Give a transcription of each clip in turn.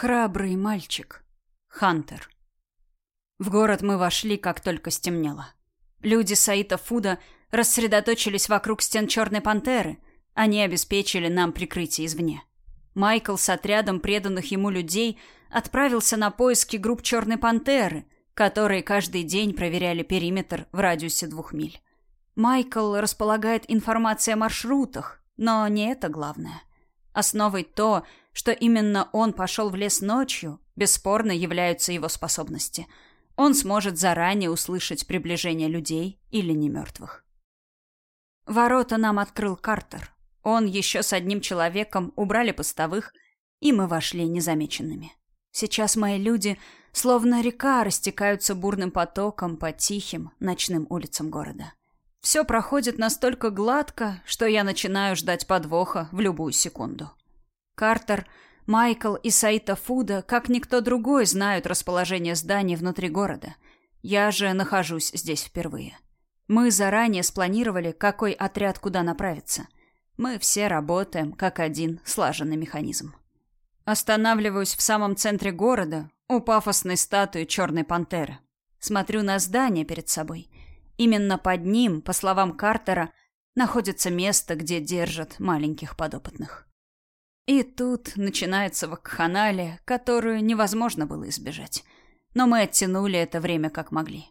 Храбрый мальчик. Хантер. В город мы вошли, как только стемнело. Люди Саита Фуда рассредоточились вокруг стен Черной Пантеры. Они обеспечили нам прикрытие извне. Майкл с отрядом преданных ему людей отправился на поиски групп Черной Пантеры, которые каждый день проверяли периметр в радиусе двух миль. Майкл располагает информацией о маршрутах, но не это главное. Основой то, что именно он пошел в лес ночью, бесспорно являются его способности. Он сможет заранее услышать приближение людей или немертвых. Ворота нам открыл Картер. Он еще с одним человеком убрали постовых, и мы вошли незамеченными. Сейчас мои люди, словно река, растекаются бурным потоком по тихим ночным улицам города. Все проходит настолько гладко, что я начинаю ждать подвоха в любую секунду. Картер, Майкл и Саита Фуда, как никто другой, знают расположение зданий внутри города. Я же нахожусь здесь впервые. Мы заранее спланировали, какой отряд куда направится. Мы все работаем как один слаженный механизм. Останавливаюсь в самом центре города, у пафосной статуи черной пантеры. Смотрю на здание перед собой. Именно под ним, по словам Картера, находится место, где держат маленьких подопытных. И тут начинается вакханалия, которую невозможно было избежать. Но мы оттянули это время как могли.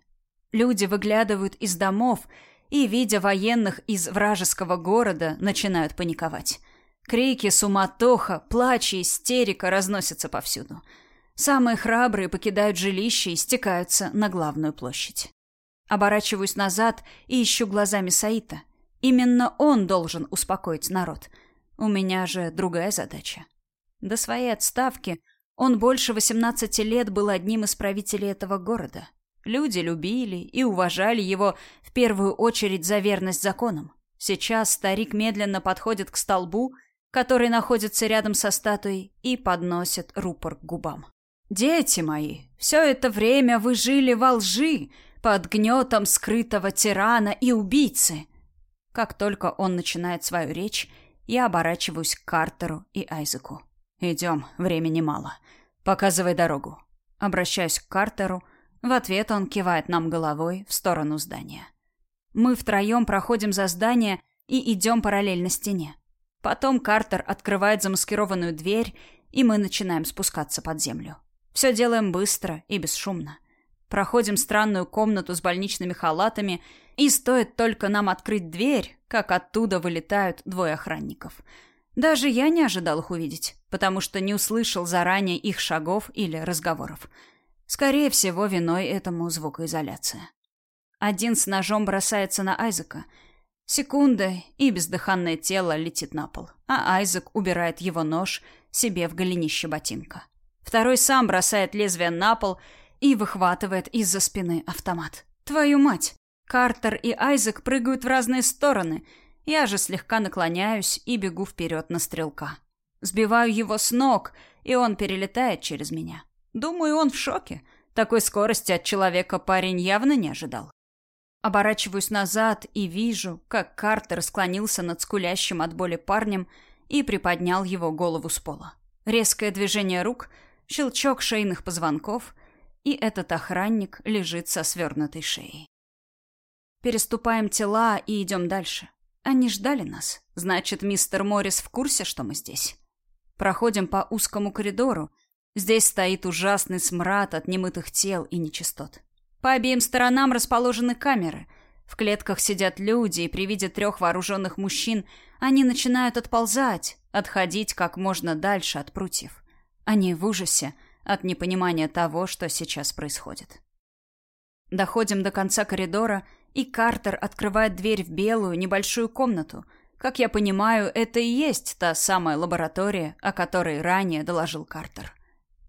Люди выглядывают из домов и, видя военных из вражеского города, начинают паниковать. Крики, суматоха, плач и истерика разносятся повсюду. Самые храбрые покидают жилище и стекаются на главную площадь. Оборачиваюсь назад и ищу глазами Саита. Именно он должен успокоить народ – у меня же другая задача. До своей отставки он больше 18 лет был одним из правителей этого города. Люди любили и уважали его в первую очередь за верность законам. Сейчас старик медленно подходит к столбу, который находится рядом со статуей, и подносит рупор к губам. «Дети мои, все это время вы жили во лжи, под гнетом скрытого тирана и убийцы». Как только он начинает свою речь, я оборачиваюсь к Картеру и Айзеку. «Идем, времени мало. Показывай дорогу». Обращаюсь к Картеру. В ответ он кивает нам головой в сторону здания. Мы втроем проходим за здание и идем параллельно стене. Потом Картер открывает замаскированную дверь, и мы начинаем спускаться под землю. Все делаем быстро и бесшумно. Проходим странную комнату с больничными халатами, и стоит только нам открыть дверь, как оттуда вылетают двое охранников. Даже я не ожидал их увидеть, потому что не услышал заранее их шагов или разговоров. Скорее всего, виной этому звукоизоляция. Один с ножом бросается на Айзека. Секунда, и бездыханное тело летит на пол, а Айзек убирает его нож себе в голенище ботинка. Второй сам бросает лезвие на пол и выхватывает из-за спины автомат. «Твою мать!» Картер и Айзек прыгают в разные стороны. Я же слегка наклоняюсь и бегу вперед на стрелка. Сбиваю его с ног, и он перелетает через меня. Думаю, он в шоке. Такой скорости от человека парень явно не ожидал. Оборачиваюсь назад и вижу, как Картер склонился над скулящим от боли парнем и приподнял его голову с пола. Резкое движение рук, щелчок шейных позвонков, и этот охранник лежит со свернутой шеей. Переступаем тела и идем дальше. Они ждали нас. Значит, мистер Моррис в курсе, что мы здесь. Проходим по узкому коридору. Здесь стоит ужасный смрад от немытых тел и нечистот. По обеим сторонам расположены камеры. В клетках сидят люди, и при виде трех вооруженных мужчин они начинают отползать, отходить как можно дальше от прутьев. Они в ужасе от непонимания того, что сейчас происходит. Доходим до конца коридора и Картер открывает дверь в белую небольшую комнату. Как я понимаю, это и есть та самая лаборатория, о которой ранее доложил Картер.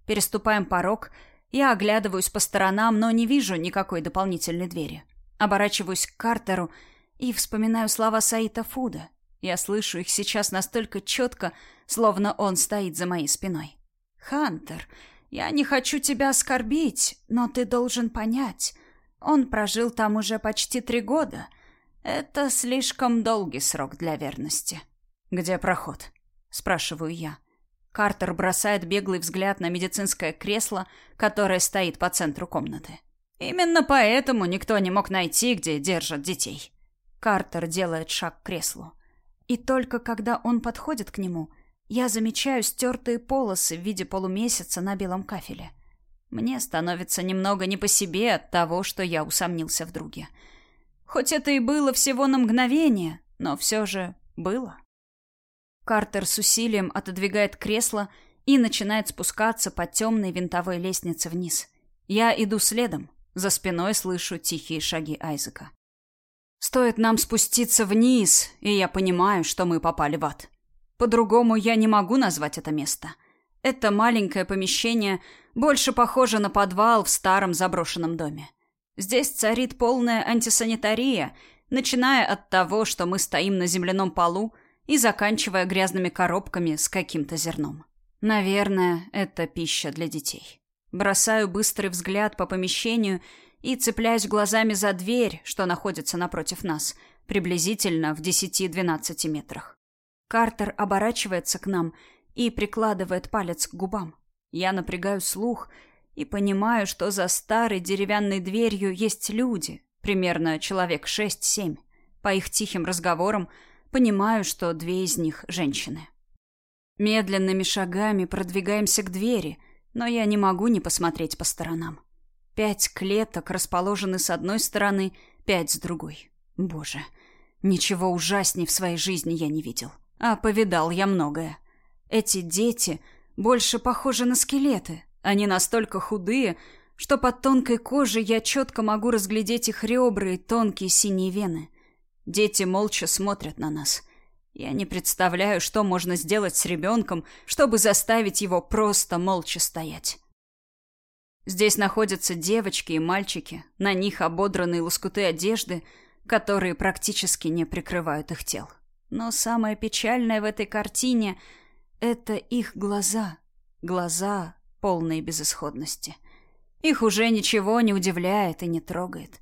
Переступаем порог, я оглядываюсь по сторонам, но не вижу никакой дополнительной двери. Оборачиваюсь к Картеру и вспоминаю слова Саита Фуда. Я слышу их сейчас настолько четко, словно он стоит за моей спиной. «Хантер, я не хочу тебя оскорбить, но ты должен понять. Он прожил там уже почти три года. Это слишком долгий срок для верности. Где проход? Спрашиваю я. Картер бросает беглый взгляд на медицинское кресло, которое стоит по центру комнаты. Именно поэтому никто не мог найти, где держат детей. Картер делает шаг к креслу. И только когда он подходит к нему, я замечаю стертые полосы в виде полумесяца на белом кафеле. Мне становится немного не по себе от того, что я усомнился в друге. Хоть это и было всего на мгновение, но все же было. Картер с усилием отодвигает кресло и начинает спускаться по темной винтовой лестнице вниз. Я иду следом. За спиной слышу тихие шаги Айзека. Стоит нам спуститься вниз, и я понимаю, что мы попали в ад. По-другому я не могу назвать это место. Это маленькое помещение больше похоже на подвал в старом заброшенном доме. Здесь царит полная антисанитария, начиная от того, что мы стоим на земляном полу, и заканчивая грязными коробками с каким-то зерном. Наверное, это пища для детей. Бросаю быстрый взгляд по помещению и цепляюсь глазами за дверь, что находится напротив нас, приблизительно в 10-12 метрах. Картер оборачивается к нам и прикладывает палец к губам. Я напрягаю слух и понимаю, что за старой деревянной дверью есть люди, примерно человек шесть-семь. По их тихим разговорам понимаю, что две из них женщины. Медленными шагами продвигаемся к двери, но я не могу не посмотреть по сторонам. Пять клеток расположены с одной стороны, пять с другой. Боже, ничего ужасней в своей жизни я не видел. А повидал я многое. Эти дети больше похожи на скелеты. Они настолько худые, что под тонкой кожей я четко могу разглядеть их ребра и тонкие синие вены. Дети молча смотрят на нас. Я не представляю, что можно сделать с ребенком, чтобы заставить его просто молча стоять. Здесь находятся девочки и мальчики, на них ободранные лоскуты одежды, которые практически не прикрывают их тел. Но самое печальное в этой картине — это их глаза. Глаза, полные безысходности. Их уже ничего не удивляет и не трогает.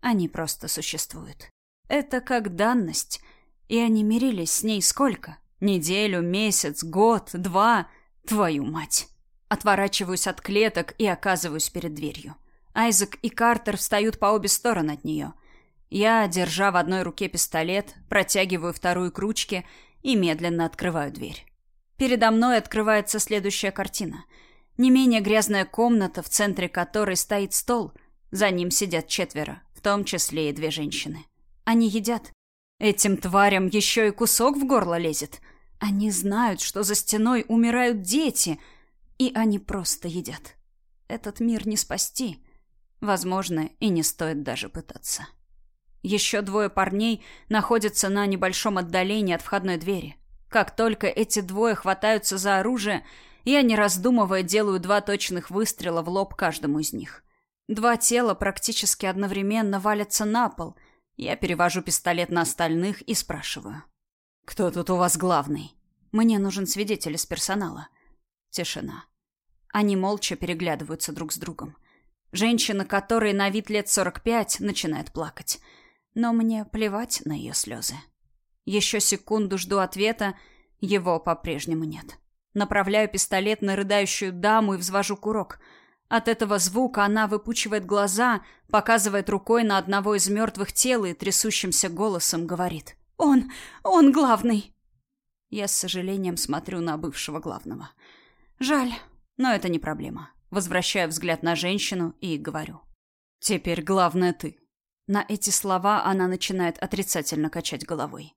Они просто существуют. Это как данность. И они мирились с ней сколько? Неделю, месяц, год, два? Твою мать. Отворачиваюсь от клеток и оказываюсь перед дверью. Айзек и Картер встают по обе стороны от нее. Я, держа в одной руке пистолет, протягиваю вторую к ручке и медленно открываю дверь. Передо мной открывается следующая картина. Не менее грязная комната, в центре которой стоит стол. За ним сидят четверо, в том числе и две женщины. Они едят. Этим тварям еще и кусок в горло лезет. Они знают, что за стеной умирают дети, и они просто едят. Этот мир не спасти. Возможно, и не стоит даже пытаться. Еще двое парней находятся на небольшом отдалении от входной двери. Как только эти двое хватаются за оружие, я, не раздумывая, делаю два точных выстрела в лоб каждому из них. Два тела практически одновременно валятся на пол. Я перевожу пистолет на остальных и спрашиваю. «Кто тут у вас главный?» «Мне нужен свидетель из персонала». Тишина. Они молча переглядываются друг с другом. Женщина, которой на вид лет сорок пять, начинает плакать но мне плевать на ее слезы. Еще секунду жду ответа, его по-прежнему нет. Направляю пистолет на рыдающую даму и взвожу курок. От этого звука она выпучивает глаза, показывает рукой на одного из мертвых тел и трясущимся голосом говорит. «Он! Он главный!» Я с сожалением смотрю на бывшего главного. Жаль, но это не проблема. Возвращаю взгляд на женщину и говорю. «Теперь главное ты. На эти слова она начинает отрицательно качать головой.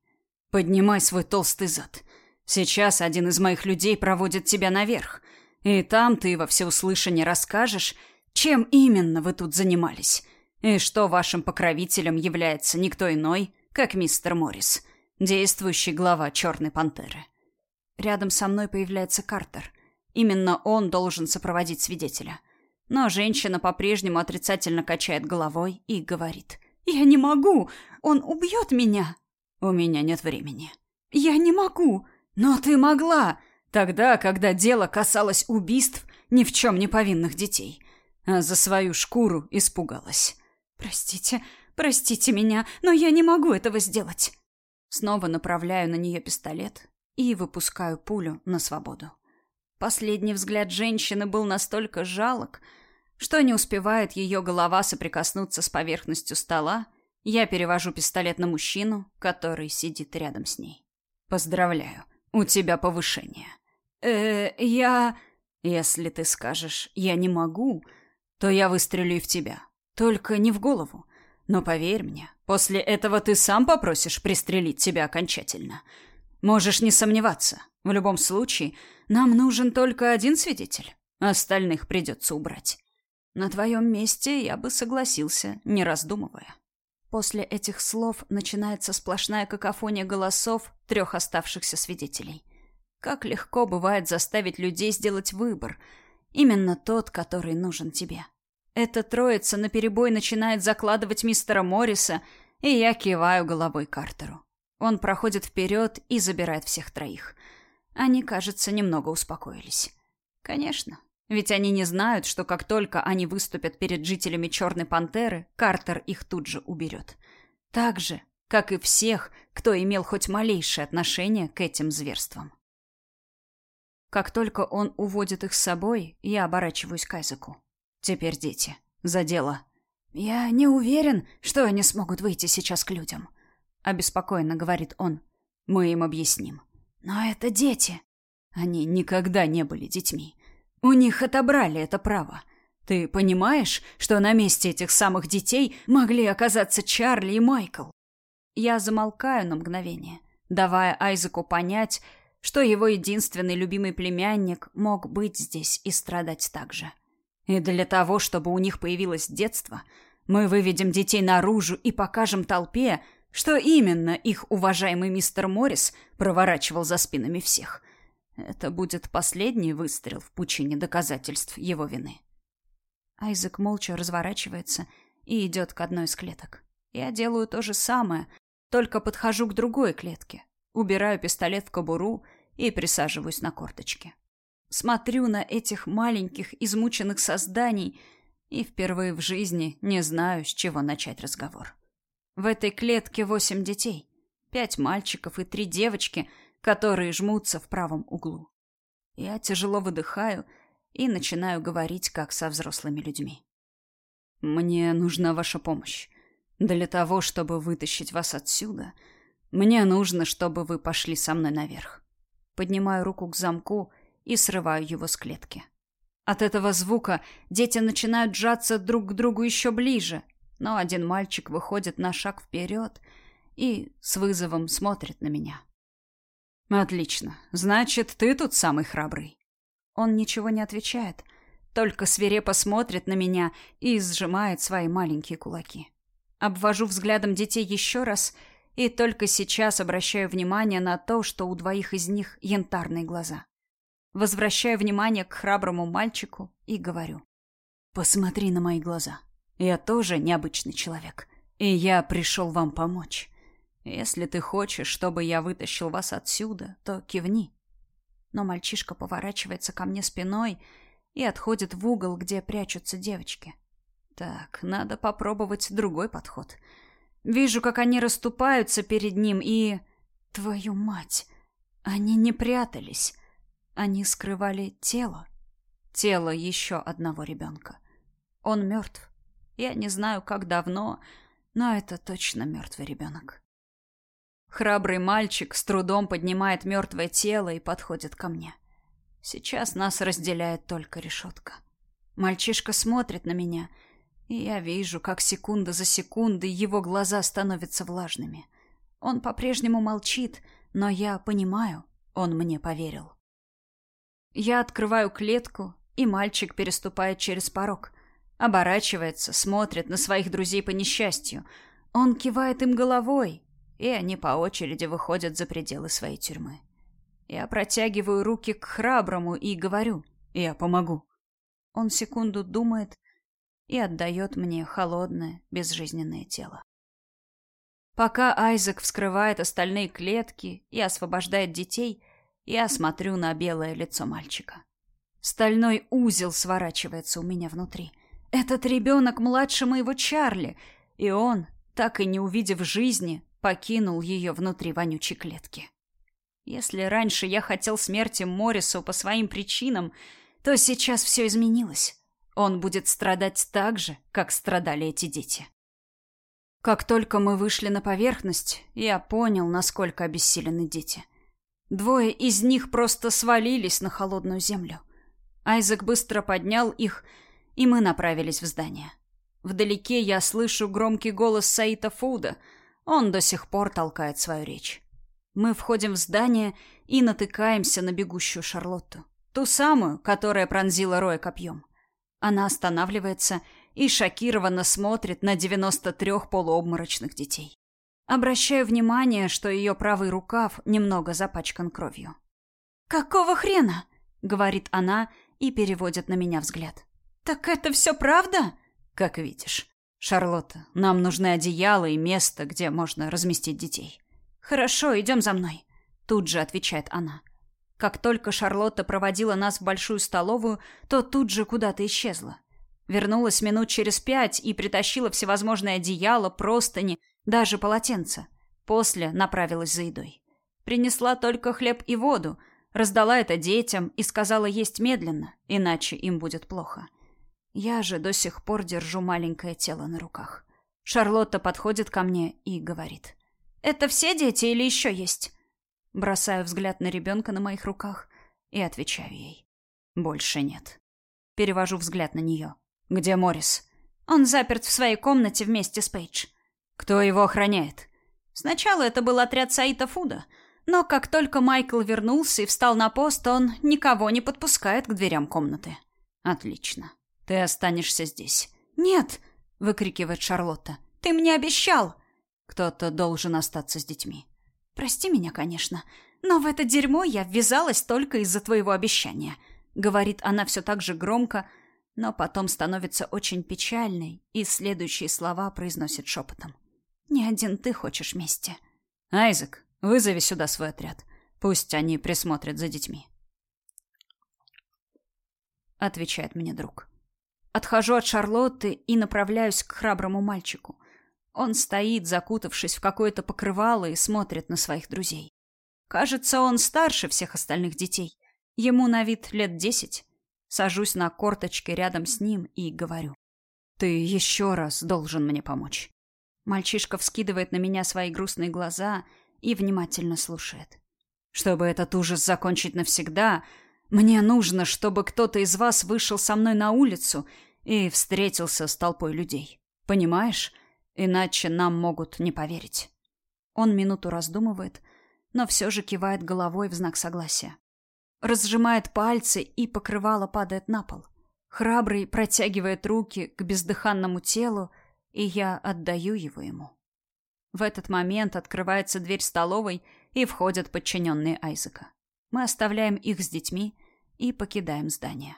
«Поднимай свой толстый зад. Сейчас один из моих людей проводит тебя наверх. И там ты во всеуслышание расскажешь, чем именно вы тут занимались. И что вашим покровителем является никто иной, как мистер Моррис, действующий глава Черной Пантеры». Рядом со мной появляется Картер. Именно он должен сопроводить свидетеля. Но женщина по-прежнему отрицательно качает головой и говорит. «Я не могу! Он убьет меня!» «У меня нет времени». «Я не могу!» «Но ты могла!» Тогда, когда дело касалось убийств ни в чем не повинных детей. А за свою шкуру испугалась. «Простите, простите меня, но я не могу этого сделать!» Снова направляю на нее пистолет и выпускаю пулю на свободу. Последний взгляд женщины был настолько жалок, что не успевает ее голова соприкоснуться с поверхностью стола, я перевожу пистолет на мужчину, который сидит рядом с ней. «Поздравляю, у тебя повышение». «Э, я...» «Если ты скажешь «я не могу», то я выстрелю и в тебя. Только не в голову. Но поверь мне, после этого ты сам попросишь пристрелить тебя окончательно. Можешь не сомневаться. В любом случае, нам нужен только один свидетель. Остальных придется убрать. На твоем месте я бы согласился, не раздумывая. После этих слов начинается сплошная какофония голосов трех оставшихся свидетелей. Как легко бывает заставить людей сделать выбор, именно тот, который нужен тебе. Эта троица наперебой начинает закладывать мистера Морриса, и я киваю головой Картеру. Он проходит вперед и забирает всех троих. Они, кажется, немного успокоились. Конечно, ведь они не знают, что как только они выступят перед жителями Черной Пантеры, Картер их тут же уберет. Так же, как и всех, кто имел хоть малейшее отношение к этим зверствам. Как только он уводит их с собой, я оборачиваюсь к Айзеку. Теперь дети. За дело. Я не уверен, что они смогут выйти сейчас к людям. Обеспокоенно говорит он. Мы им объясним. Но это дети. Они никогда не были детьми. У них отобрали это право. Ты понимаешь, что на месте этих самых детей могли оказаться Чарли и Майкл? Я замолкаю на мгновение, давая Айзеку понять, что его единственный любимый племянник мог быть здесь и страдать так же. И для того, чтобы у них появилось детство, мы выведем детей наружу и покажем толпе, что именно их уважаемый мистер Моррис проворачивал за спинами всех. Это будет последний выстрел в пучине доказательств его вины. Айзек молча разворачивается и идет к одной из клеток. Я делаю то же самое, только подхожу к другой клетке, убираю пистолет в кобуру и присаживаюсь на корточки. Смотрю на этих маленьких, измученных созданий и впервые в жизни не знаю, с чего начать разговор. В этой клетке восемь детей. Пять мальчиков и три девочки, которые жмутся в правом углу. Я тяжело выдыхаю и начинаю говорить, как со взрослыми людьми. «Мне нужна ваша помощь. Для того, чтобы вытащить вас отсюда, мне нужно, чтобы вы пошли со мной наверх». Поднимаю руку к замку и срываю его с клетки. От этого звука дети начинают сжаться друг к другу еще ближе, но один мальчик выходит на шаг вперед и с вызовом смотрит на меня. «Отлично. Значит, ты тут самый храбрый». Он ничего не отвечает, только свирепо смотрит на меня и сжимает свои маленькие кулаки. Обвожу взглядом детей еще раз и только сейчас обращаю внимание на то, что у двоих из них янтарные глаза. Возвращаю внимание к храброму мальчику и говорю. «Посмотри на мои глаза. Я тоже необычный человек. И я пришел вам помочь. Если ты хочешь, чтобы я вытащил вас отсюда, то кивни». Но мальчишка поворачивается ко мне спиной и отходит в угол, где прячутся девочки. Так, надо попробовать другой подход. Вижу, как они расступаются перед ним и... Твою мать! Они не прятались. Они скрывали тело. Тело еще одного ребенка. Он мертв. Я не знаю, как давно, но это точно мертвый ребенок. Храбрый мальчик с трудом поднимает мертвое тело и подходит ко мне. Сейчас нас разделяет только решетка. Мальчишка смотрит на меня, и я вижу, как секунда за секундой его глаза становятся влажными. Он по-прежнему молчит, но я понимаю, он мне поверил. Я открываю клетку, и мальчик переступает через порог. Оборачивается, смотрит на своих друзей по несчастью. Он кивает им головой, и они по очереди выходят за пределы своей тюрьмы. Я протягиваю руки к храброму и говорю «Я помогу». Он секунду думает и отдает мне холодное, безжизненное тело. Пока Айзек вскрывает остальные клетки и освобождает детей – я смотрю на белое лицо мальчика. Стальной узел сворачивается у меня внутри. Этот ребенок младше моего Чарли, и он, так и не увидев жизни, покинул ее внутри вонючей клетки. Если раньше я хотел смерти Моррису по своим причинам, то сейчас все изменилось. Он будет страдать так же, как страдали эти дети. Как только мы вышли на поверхность, я понял, насколько обессилены дети. Двое из них просто свалились на холодную землю. Айзек быстро поднял их, и мы направились в здание. Вдалеке я слышу громкий голос Саита Фуда. Он до сих пор толкает свою речь. Мы входим в здание и натыкаемся на бегущую Шарлотту. Ту самую, которая пронзила Роя копьем. Она останавливается и шокированно смотрит на 93 полуобморочных детей. Обращаю внимание, что ее правый рукав немного запачкан кровью. «Какого хрена?» — говорит она и переводит на меня взгляд. «Так это все правда?» «Как видишь. Шарлотта, нам нужны одеяло и место, где можно разместить детей». «Хорошо, идем за мной», — тут же отвечает она. Как только Шарлотта проводила нас в большую столовую, то тут же куда-то исчезла. Вернулась минут через пять и притащила всевозможные одеяла, простыни, даже полотенца. После направилась за едой. Принесла только хлеб и воду, раздала это детям и сказала есть медленно, иначе им будет плохо. Я же до сих пор держу маленькое тело на руках. Шарлотта подходит ко мне и говорит. «Это все дети или еще есть?» Бросаю взгляд на ребенка на моих руках и отвечаю ей. «Больше нет». Перевожу взгляд на нее. «Где Моррис?» «Он заперт в своей комнате вместе с Пейдж». «Кто его охраняет?» Сначала это был отряд Саита Фуда, но как только Майкл вернулся и встал на пост, он никого не подпускает к дверям комнаты. «Отлично. Ты останешься здесь». «Нет!» — выкрикивает Шарлотта. «Ты мне обещал!» «Кто-то должен остаться с детьми». «Прости меня, конечно, но в это дерьмо я ввязалась только из-за твоего обещания», — говорит она все так же громко, — но потом становится очень печальной и следующие слова произносит шепотом. «Не один ты хочешь мести». «Айзек, вызови сюда свой отряд. Пусть они присмотрят за детьми». Отвечает мне друг. Отхожу от Шарлотты и направляюсь к храброму мальчику. Он стоит, закутавшись в какое-то покрывало, и смотрит на своих друзей. Кажется, он старше всех остальных детей. Ему на вид лет десять. Сажусь на корточки рядом с ним и говорю. «Ты еще раз должен мне помочь». Мальчишка вскидывает на меня свои грустные глаза и внимательно слушает. «Чтобы этот ужас закончить навсегда, мне нужно, чтобы кто-то из вас вышел со мной на улицу и встретился с толпой людей. Понимаешь? Иначе нам могут не поверить». Он минуту раздумывает, но все же кивает головой в знак согласия разжимает пальцы, и покрывало падает на пол. Храбрый протягивает руки к бездыханному телу, и я отдаю его ему. В этот момент открывается дверь столовой, и входят подчиненные Айзека. Мы оставляем их с детьми и покидаем здание.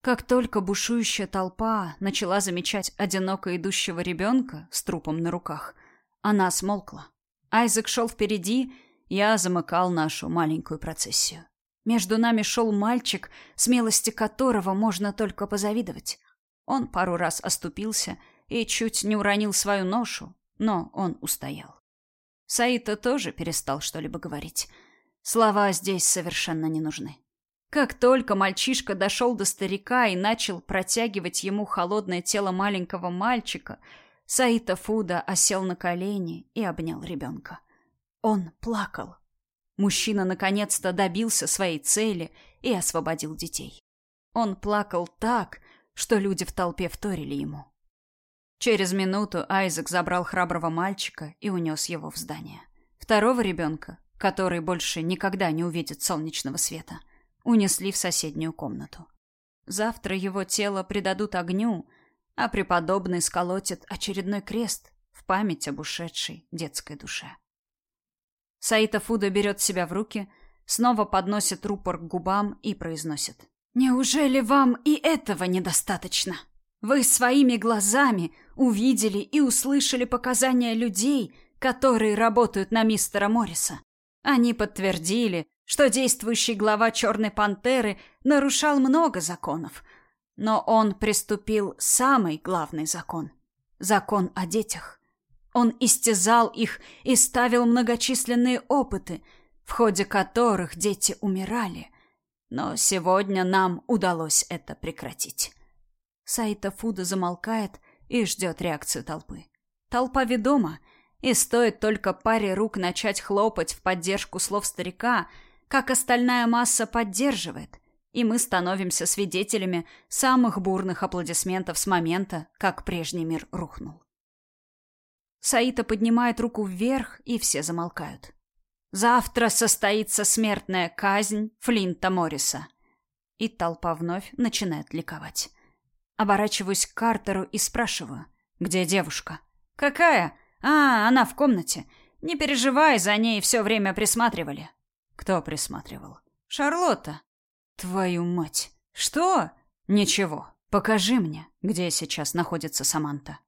Как только бушующая толпа начала замечать одиноко идущего ребенка с трупом на руках, она смолкла. Айзек шел впереди, я замыкал нашу маленькую процессию. Между нами шел мальчик, смелости которого можно только позавидовать. Он пару раз оступился и чуть не уронил свою ношу, но он устоял. Саита тоже перестал что-либо говорить. Слова здесь совершенно не нужны. Как только мальчишка дошел до старика и начал протягивать ему холодное тело маленького мальчика, Саита Фуда осел на колени и обнял ребенка. Он плакал. Мужчина наконец-то добился своей цели и освободил детей. Он плакал так, что люди в толпе вторили ему. Через минуту Айзек забрал храброго мальчика и унес его в здание. Второго ребенка, который больше никогда не увидит солнечного света, унесли в соседнюю комнату. Завтра его тело предадут огню, а преподобный сколотит очередной крест в память об ушедшей детской душе. Саита Фуда берет себя в руки, снова подносит рупор к губам и произносит. «Неужели вам и этого недостаточно? Вы своими глазами увидели и услышали показания людей, которые работают на мистера Морриса. Они подтвердили, что действующий глава Черной Пантеры нарушал много законов, но он приступил самый главный закон — закон о детях. Он истязал их и ставил многочисленные опыты, в ходе которых дети умирали. Но сегодня нам удалось это прекратить. Саита Фуда замолкает и ждет реакцию толпы. Толпа ведома, и стоит только паре рук начать хлопать в поддержку слов старика, как остальная масса поддерживает, и мы становимся свидетелями самых бурных аплодисментов с момента, как прежний мир рухнул. Саита поднимает руку вверх, и все замолкают. Завтра состоится смертная казнь Флинта Морриса. И толпа вновь начинает ликовать. Оборачиваюсь к Картеру и спрашиваю, где девушка? Какая? А, она в комнате. Не переживай, за ней все время присматривали. Кто присматривал? Шарлотта. Твою мать. Что? Ничего. Покажи мне, где сейчас находится Саманта.